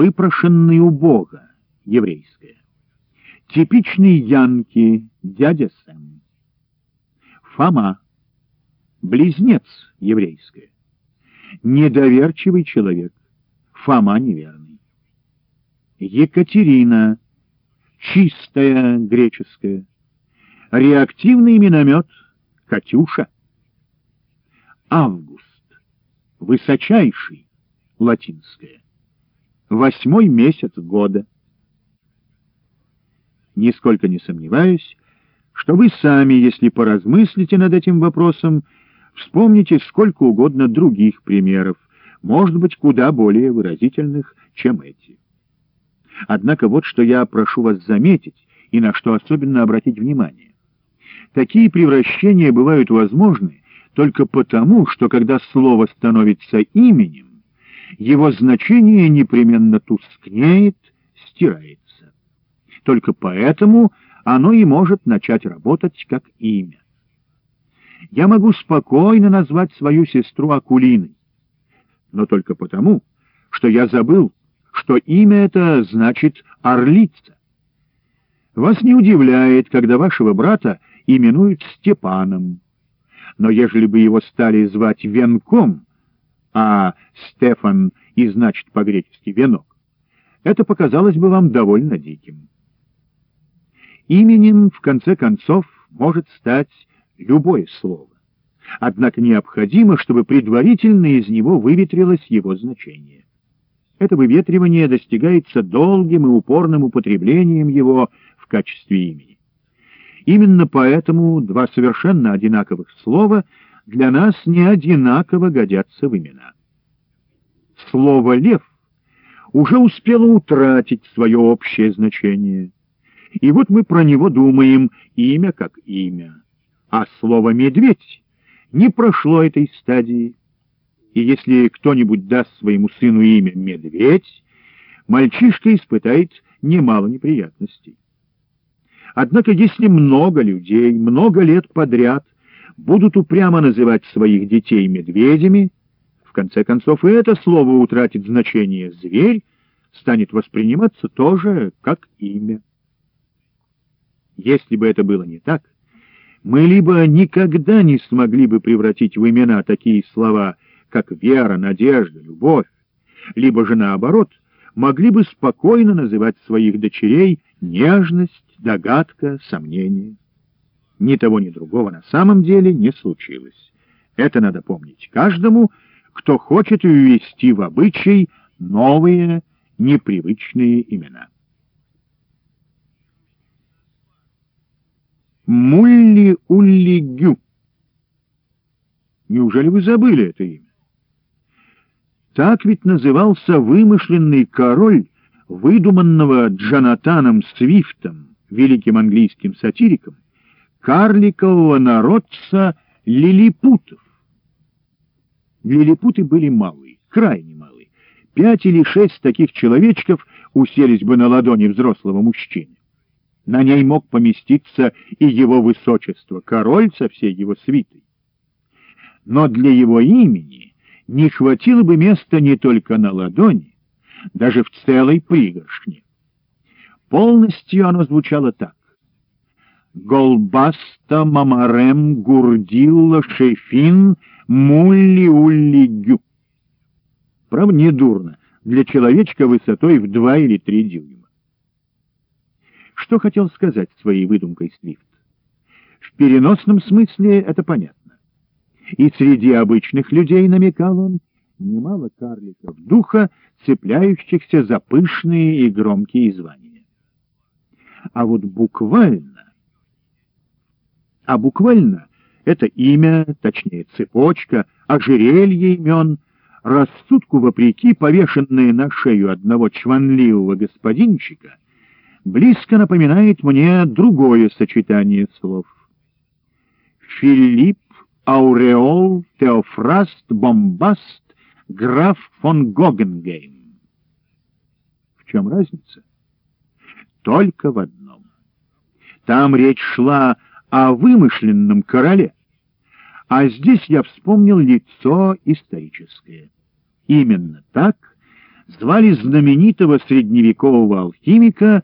выпрошенный у Бога, еврейское. Типичный Янки, дядя Сэм. Фома, близнец, еврейское. Недоверчивый человек, Фома неверный. Екатерина, чистая греческая. Реактивный миномет, Катюша. Август, высочайший, латинское. Восьмой месяц года. Нисколько не сомневаюсь, что вы сами, если поразмыслите над этим вопросом, вспомните сколько угодно других примеров, может быть, куда более выразительных, чем эти. Однако вот что я прошу вас заметить и на что особенно обратить внимание. Такие превращения бывают возможны только потому, что когда слово становится именем, его значение непременно тускнеет, стирается. Только поэтому оно и может начать работать как имя. Я могу спокойно назвать свою сестру Акулиной, но только потому, что я забыл, что имя это значит «орлица». Вас не удивляет, когда вашего брата именуют Степаном, но ежели бы его стали звать Венком, а Стефан и значит по-гречески «венок», это показалось бы вам довольно диким. Именем, в конце концов, может стать любое слово. Однако необходимо, чтобы предварительно из него выветрилось его значение. Это выветривание достигается долгим и упорным употреблением его в качестве имени. Именно поэтому два совершенно одинаковых слова для нас не одинаково годятся в имена. Слово «лев» уже успело утратить свое общее значение. И вот мы про него думаем, имя как имя. А слово «медведь» не прошло этой стадии. И если кто-нибудь даст своему сыну имя «медведь», мальчишка испытает немало неприятностей. Однако если много людей много лет подряд будут упрямо называть своих детей медведями, в конце концов и это слово утратит значение «зверь», станет восприниматься тоже как имя. Если бы это было не так, мы либо никогда не смогли бы превратить в имена такие слова, как вера, надежда, любовь, либо же наоборот, могли бы спокойно называть своих дочерей нежность, догадка, сомнение. Ни того, ни другого на самом деле не случилось. Это надо помнить каждому, кто хочет ввести в обычай новые, непривычные имена. Мулли-Улли-Гю. Неужели вы забыли это имя? Так ведь назывался вымышленный король, выдуманного Джонатаном Свифтом, великим английским сатириком, карликового народца лилипутов. Лилипуты были малые, крайне малые. Пять или шесть таких человечков уселись бы на ладони взрослого мужчины. На ней мог поместиться и его высочество, король со всей его свитой. Но для его имени не хватило бы места не только на ладони, даже в целой пригоршне. Полностью оно звучало так. Голбаста, Мамарем, Гурдилла, Шефин, Мулли-Улли-Гю. Правда, не дурно для человечка высотой в два или три дюйма. Что хотел сказать своей выдумкой Свифт? В переносном смысле это понятно. И среди обычных людей, намекал он, немало карликов духа, цепляющихся за пышные и громкие звания. А вот буквально... А буквально это имя, точнее цепочка, ожерелье имен, рассудку вопреки, повешенные на шею одного чванливого господинчика — близко напоминает мне другое сочетание слов. Филипп, Ауреол, Теофраст, Бомбаст, граф фон Гогенгейм. В чем разница? Только в одном. Там речь шла о вымышленном короле, а здесь я вспомнил лицо историческое. Именно так звали знаменитого средневекового алхимика